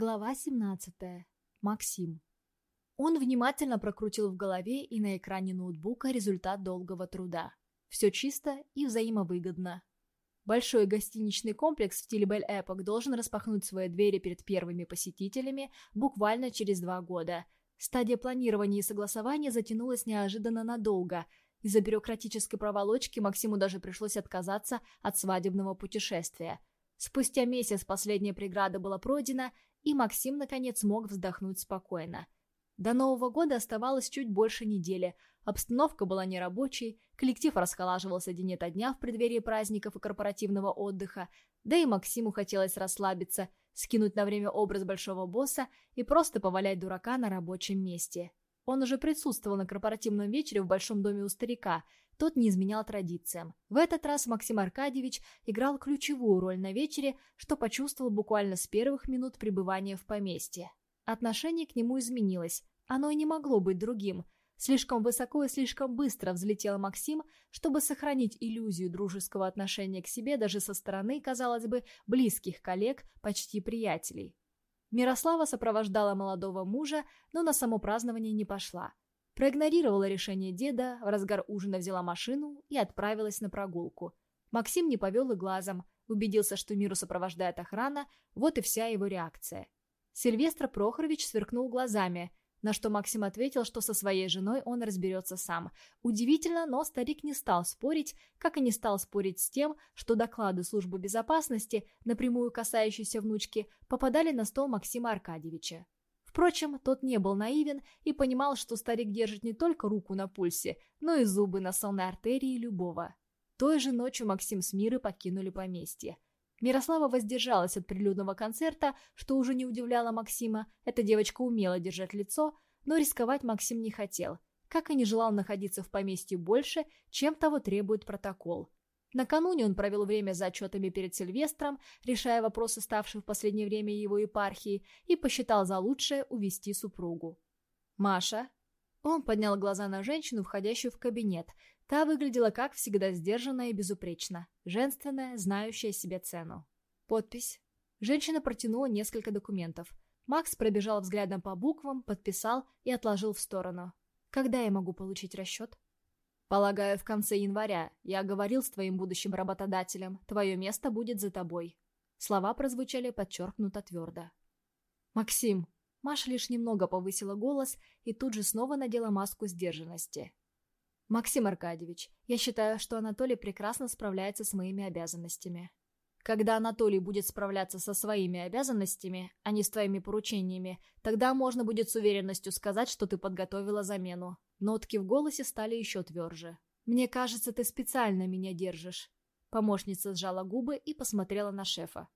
Глава 17. Максим. Он внимательно прокрутил в голове и на экране ноутбука результат долгого труда. Все чисто и взаимовыгодно. Большой гостиничный комплекс в стиле Бель Эпок должен распахнуть свои двери перед первыми посетителями буквально через два года. Стадия планирования и согласования затянулась неожиданно надолго. Из-за бюрократической проволочки Максиму даже пришлось отказаться от свадебного путешествия. Спустя месяц последняя преграда была пройдена, и Максим, наконец, мог вздохнуть спокойно. До Нового года оставалось чуть больше недели. Обстановка была нерабочей, коллектив расхолаживался день ото дня в преддверии праздников и корпоративного отдыха, да и Максиму хотелось расслабиться, скинуть на время образ большого босса и просто повалять дурака на рабочем месте. Он уже присутствовал на корпоративном вечере в Большом доме у старика, тот не изменял традициям. В этот раз Максим Аркадьевич играл ключевую роль на вечере, что почувствовал буквально с первых минут пребывания в поместье. Отношение к нему изменилось, оно и не могло быть другим. Слишком высоко и слишком быстро взлетел Максим, чтобы сохранить иллюзию дружеского отношения к себе даже со стороны, казалось бы, близких коллег, почти приятелей. Мирослава сопровождала молодого мужа, но на само празднование не пошла. Проигнорировала решение деда, в разгар ужина взяла машину и отправилась на прогулку. Максим не повел и глазом, убедился, что миру сопровождает охрана, вот и вся его реакция. Сильвестр Прохорович сверкнул глазами, на что Максим ответил, что со своей женой он разберется сам. Удивительно, но старик не стал спорить, как и не стал спорить с тем, что доклады службы безопасности, напрямую касающиеся внучки, попадали на стол Максима Аркадьевича. Впрочем, тот не был наивен и понимал, что старик держит не только руку на пульсе, но и зубы на сонной артерии любого. Той же ночью Максим с Мирой покинули поместье. Мирослава воздержалась от прилюдного концерта, что уже не удивляло Максима. Эта девочка умела держать лицо, но рисковать Максим не хотел, как и не желал находиться в поместье больше, чем того требует протокол. Накануне он провел время за отчетами перед Сильвестром, решая вопросы, ставшие в последнее время его епархии, и посчитал за лучшее увести супругу. «Маша?» Он поднял глаза на женщину, входящую в кабинет. Та выглядела, как всегда, сдержанная и безупречно. Женственная, знающая себе цену. Подпись. Женщина протянула несколько документов. Макс пробежал взглядом по буквам, подписал и отложил в сторону. «Когда я могу получить расчет?» «Полагаю, в конце января. Я говорил с твоим будущим работодателем. Твое место будет за тобой». Слова прозвучали подчеркнуто твердо. «Максим!» Маша лишь немного повысила голос и тут же снова надела маску сдержанности. «Максим Аркадьевич, я считаю, что Анатолий прекрасно справляется с моими обязанностями. Когда Анатолий будет справляться со своими обязанностями, а не с твоими поручениями, тогда можно будет с уверенностью сказать, что ты подготовила замену. Нотки в голосе стали еще тверже. «Мне кажется, ты специально меня держишь». Помощница сжала губы и посмотрела на шефа.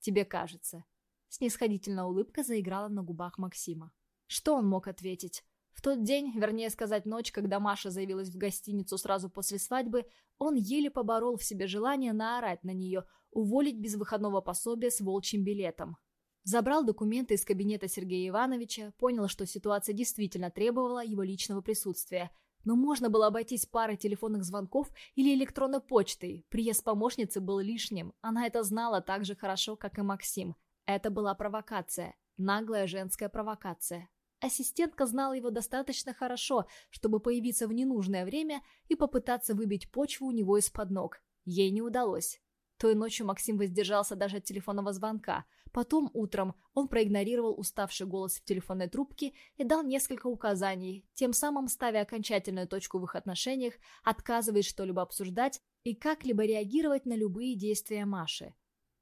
«Тебе кажется». Снисходительная улыбка заиграла на губах Максима. Что он мог ответить? В тот день, вернее сказать ночь, когда Маша заявилась в гостиницу сразу после свадьбы, он еле поборол в себе желание наорать на нее, уволить без выходного пособия с волчьим билетом. Забрал документы из кабинета Сергея Ивановича, понял, что ситуация действительно требовала его личного присутствия. Но можно было обойтись парой телефонных звонков или электронной почтой. Приезд помощницы был лишним. Она это знала так же хорошо, как и Максим. Это была провокация. Наглая женская провокация. Ассистентка знала его достаточно хорошо, чтобы появиться в ненужное время и попытаться выбить почву у него из-под ног. Ей не удалось. Той ночью Максим воздержался даже от телефонного звонка. Потом утром он проигнорировал уставший голос в телефонной трубке и дал несколько указаний, тем самым ставя окончательную точку в их отношениях, отказываясь что-либо обсуждать и как-либо реагировать на любые действия Маши.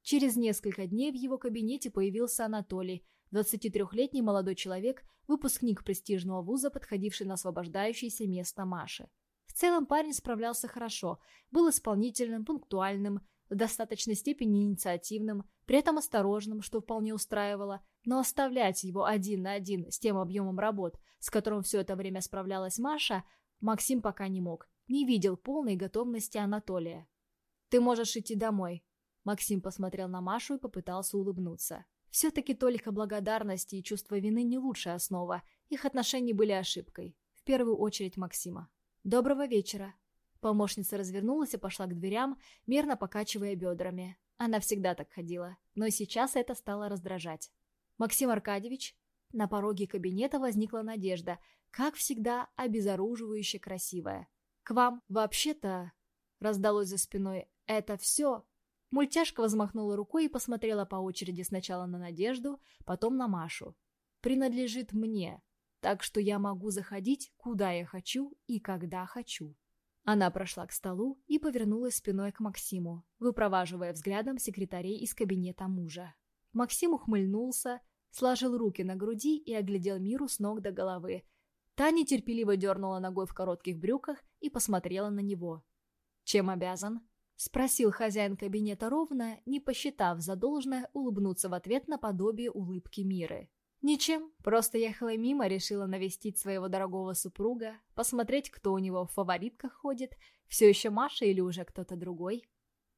Через несколько дней в его кабинете появился Анатолий, 23-летний молодой человек, выпускник престижного вуза, подходивший на освобождающееся место Маши. В целом парень справлялся хорошо, был исполнительным, пунктуальным, в достаточной степени инициативным, при этом осторожным, что вполне устраивало, но оставлять его один на один с тем объемом работ, с которым все это время справлялась Маша, Максим пока не мог, не видел полной готовности Анатолия. «Ты можешь идти домой», Максим посмотрел на Машу и попытался улыбнуться. Все-таки только благодарности и чувство вины не лучшая основа, их отношения были ошибкой. В первую очередь Максима. «Доброго вечера», Помощница развернулась и пошла к дверям, мерно покачивая бедрами. Она всегда так ходила, но сейчас это стало раздражать. Максим Аркадьевич. На пороге кабинета возникла Надежда, как всегда, обезоруживающе красивая. «К вам вообще-то...» Раздалось за спиной. «Это все?» Мультяшка взмахнула рукой и посмотрела по очереди сначала на Надежду, потом на Машу. «Принадлежит мне, так что я могу заходить, куда я хочу и когда хочу». Она прошла к столу и повернулась спиной к Максиму, выпроваживая взглядом секретарей из кабинета мужа. Максим ухмыльнулся, сложил руки на груди и оглядел миру с ног до головы. Таня терпеливо дернула ногой в коротких брюках и посмотрела на него. «Чем обязан?» — спросил хозяин кабинета ровно, не посчитав за должное улыбнуться в ответ на подобие улыбки Миры. «Ничем, просто ехала мимо, решила навестить своего дорогого супруга, посмотреть, кто у него в фаворитках ходит, все еще Маша или уже кто-то другой».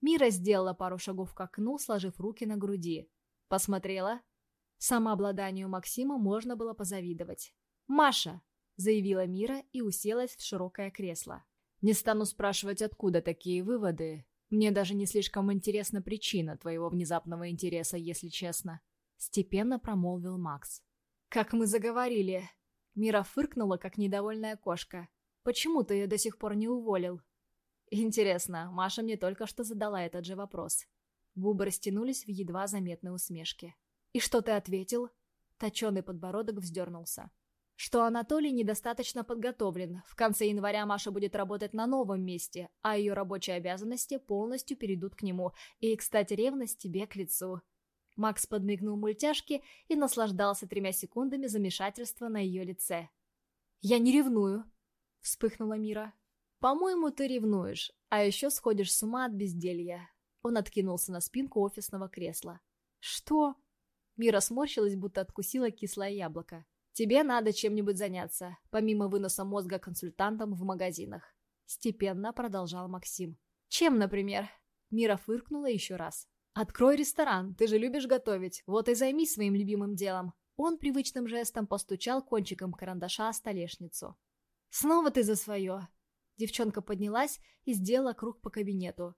Мира сделала пару шагов к окну, сложив руки на груди. Посмотрела. Самообладанию Максима можно было позавидовать. «Маша!» — заявила Мира и уселась в широкое кресло. Не стану спрашивать, откуда такие выводы. Мне даже не слишком интересна причина твоего внезапного интереса, если честно. Степенно промолвил Макс. Как мы заговорили. Мира фыркнула, как недовольная кошка. Почему ты ее до сих пор не уволил? Интересно, Маша мне только что задала этот же вопрос. Губы растянулись в едва заметной усмешке. «И что ты ответил?» Точеный подбородок вздернулся что Анатолий недостаточно подготовлен. В конце января Маша будет работать на новом месте, а ее рабочие обязанности полностью перейдут к нему. И, кстати, ревность тебе к лицу. Макс подмигнул мультяшке и наслаждался тремя секундами замешательства на ее лице. «Я не ревную», — вспыхнула Мира. «По-моему, ты ревнуешь, а еще сходишь с ума от безделья». Он откинулся на спинку офисного кресла. «Что?» Мира сморщилась, будто откусила кислое яблоко. Тебе надо чем-нибудь заняться, помимо выноса мозга консультантам в магазинах. Степенно продолжал Максим. Чем, например? Мира фыркнула еще раз. «Открой ресторан, ты же любишь готовить, вот и займись своим любимым делом». Он привычным жестом постучал кончиком карандаша о столешницу. «Снова ты за свое!» Девчонка поднялась и сделала круг по кабинету.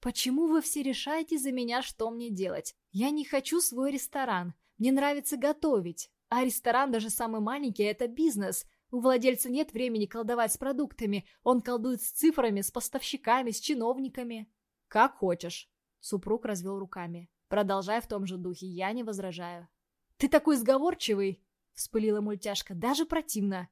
«Почему вы все решаете за меня, что мне делать? Я не хочу свой ресторан. Мне нравится готовить. А ресторан, даже самый маленький, это бизнес. У владельца нет времени колдовать с продуктами. Он колдует с цифрами, с поставщиками, с чиновниками. Как хочешь. Супруг развел руками. Продолжай в том же духе, я не возражаю. Ты такой сговорчивый, вспылила мультяшка, даже противно.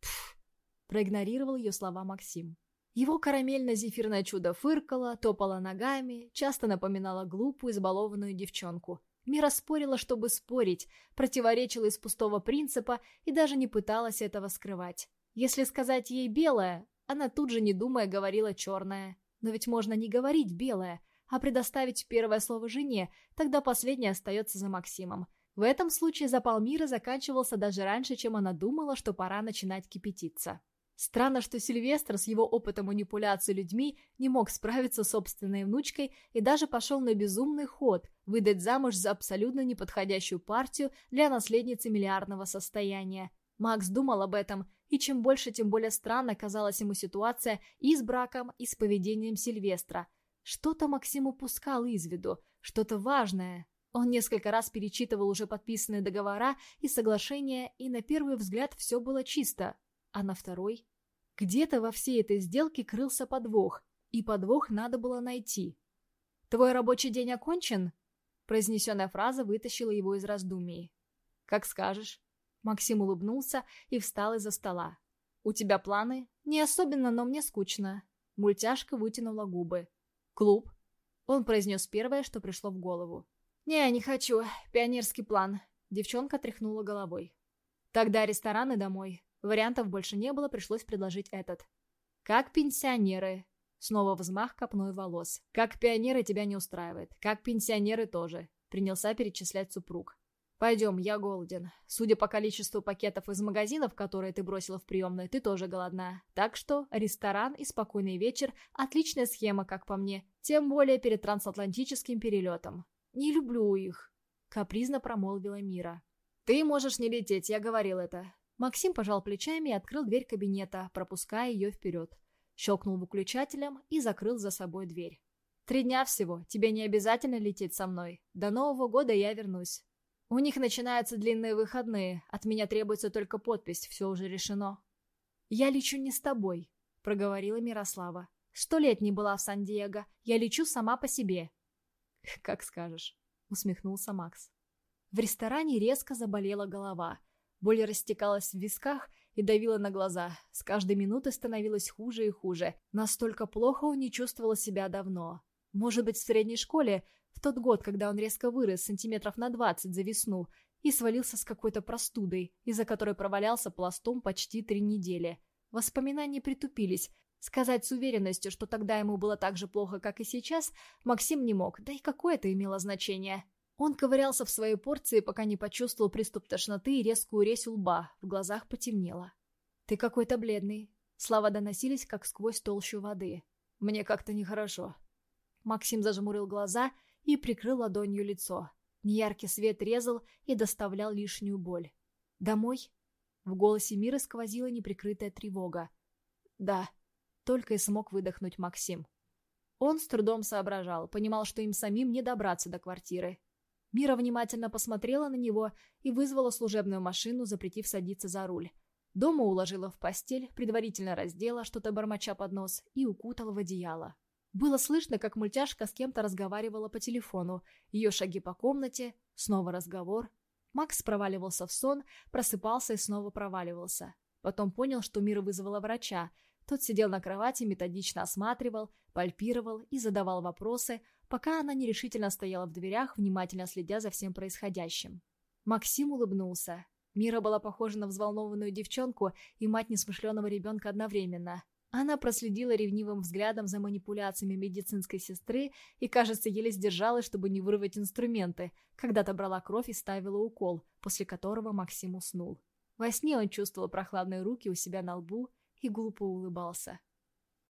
Пф, проигнорировал ее слова Максим. Его карамельно-зефирное чудо фыркало, топало ногами, часто напоминало глупую, избалованную девчонку. Мира спорила, чтобы спорить, противоречила из пустого принципа и даже не пыталась этого скрывать. Если сказать ей «белое», она тут же, не думая, говорила «черное». Но ведь можно не говорить «белое», а предоставить первое слово жене, тогда последнее остается за Максимом. В этом случае запал мира заканчивался даже раньше, чем она думала, что пора начинать кипятиться. Странно, что Сильвестр с его опытом манипуляции людьми не мог справиться с собственной внучкой и даже пошел на безумный ход – выдать замуж за абсолютно неподходящую партию для наследницы миллиардного состояния. Макс думал об этом, и чем больше, тем более странно казалась ему ситуация и с браком, и с поведением Сильвестра. Что-то Максим упускал из виду, что-то важное. Он несколько раз перечитывал уже подписанные договора и соглашения, и на первый взгляд все было чисто – а на второй... Где-то во всей этой сделке крылся подвох, и подвох надо было найти. «Твой рабочий день окончен?» Произнесенная фраза вытащила его из раздумий. «Как скажешь». Максим улыбнулся и встал из-за стола. «У тебя планы?» «Не особенно, но мне скучно». Мультяшка вытянула губы. «Клуб?» Он произнес первое, что пришло в голову. «Не, не хочу. Пионерский план». Девчонка тряхнула головой. «Тогда рестораны домой. Вариантов больше не было, пришлось предложить этот. «Как пенсионеры?» Снова взмах копной волос. «Как пионеры тебя не устраивает. Как пенсионеры тоже», — принялся перечислять супруг. «Пойдем, я голоден. Судя по количеству пакетов из магазинов, которые ты бросила в приемной, ты тоже голодна. Так что ресторан и спокойный вечер – отличная схема, как по мне. Тем более перед трансатлантическим перелетом. Не люблю их», – капризно промолвила Мира. «Ты можешь не лететь, я говорил это. Максим пожал плечами и открыл дверь кабинета, пропуская ее вперед. Щелкнул выключателем и закрыл за собой дверь. «Три дня всего, тебе не обязательно лететь со мной. До Нового года я вернусь». У них начинаются длинные выходные, от меня требуется только подпись, все уже решено. «Я лечу не с тобой», — проговорила Мирослава. «Сто лет не была в Сан-Диего, я лечу сама по себе». «Как скажешь», — усмехнулся Макс. В ресторане резко заболела голова. Боль растекалась в висках и давила на глаза. С каждой минутой становилось хуже и хуже. Настолько плохо он не чувствовал себя давно. Может быть, в средней школе, в тот год, когда он резко вырос сантиметров на двадцать за весну и свалился с какой-то простудой, из-за которой провалялся пластом почти три недели. Воспоминания притупились. Сказать с уверенностью, что тогда ему было так же плохо, как и сейчас, Максим не мог, да и какое это имело значение. Он ковырялся в своей порции, пока не почувствовал приступ тошноты и резкую резь у лба, в глазах потемнело. «Ты какой-то бледный». Слова доносились, как сквозь толщу воды. «Мне как-то нехорошо». Максим зажмурил глаза и прикрыл ладонью лицо. Неяркий свет резал и доставлял лишнюю боль. «Домой?» В голосе Мира сквозила неприкрытая тревога. «Да», — только и смог выдохнуть Максим. Он с трудом соображал, понимал, что им самим не добраться до квартиры. Мира внимательно посмотрела на него и вызвала служебную машину, запретив садиться за руль. Дома уложила в постель, предварительно раздела, что-то бормоча под нос, и укутала в одеяло. Было слышно, как мультяшка с кем-то разговаривала по телефону, ее шаги по комнате, снова разговор. Макс проваливался в сон, просыпался и снова проваливался. Потом понял, что Мира вызвала врача. Тот сидел на кровати, методично осматривал, пальпировал и задавал вопросы, пока она нерешительно стояла в дверях, внимательно следя за всем происходящим. Максим улыбнулся. Мира была похожа на взволнованную девчонку и мать несмышленого ребенка одновременно. Она проследила ревнивым взглядом за манипуляциями медицинской сестры и, кажется, еле сдержалась, чтобы не вырвать инструменты, когда-то брала кровь и ставила укол, после которого Максим уснул. Во сне он чувствовал прохладные руки у себя на лбу и глупо улыбался.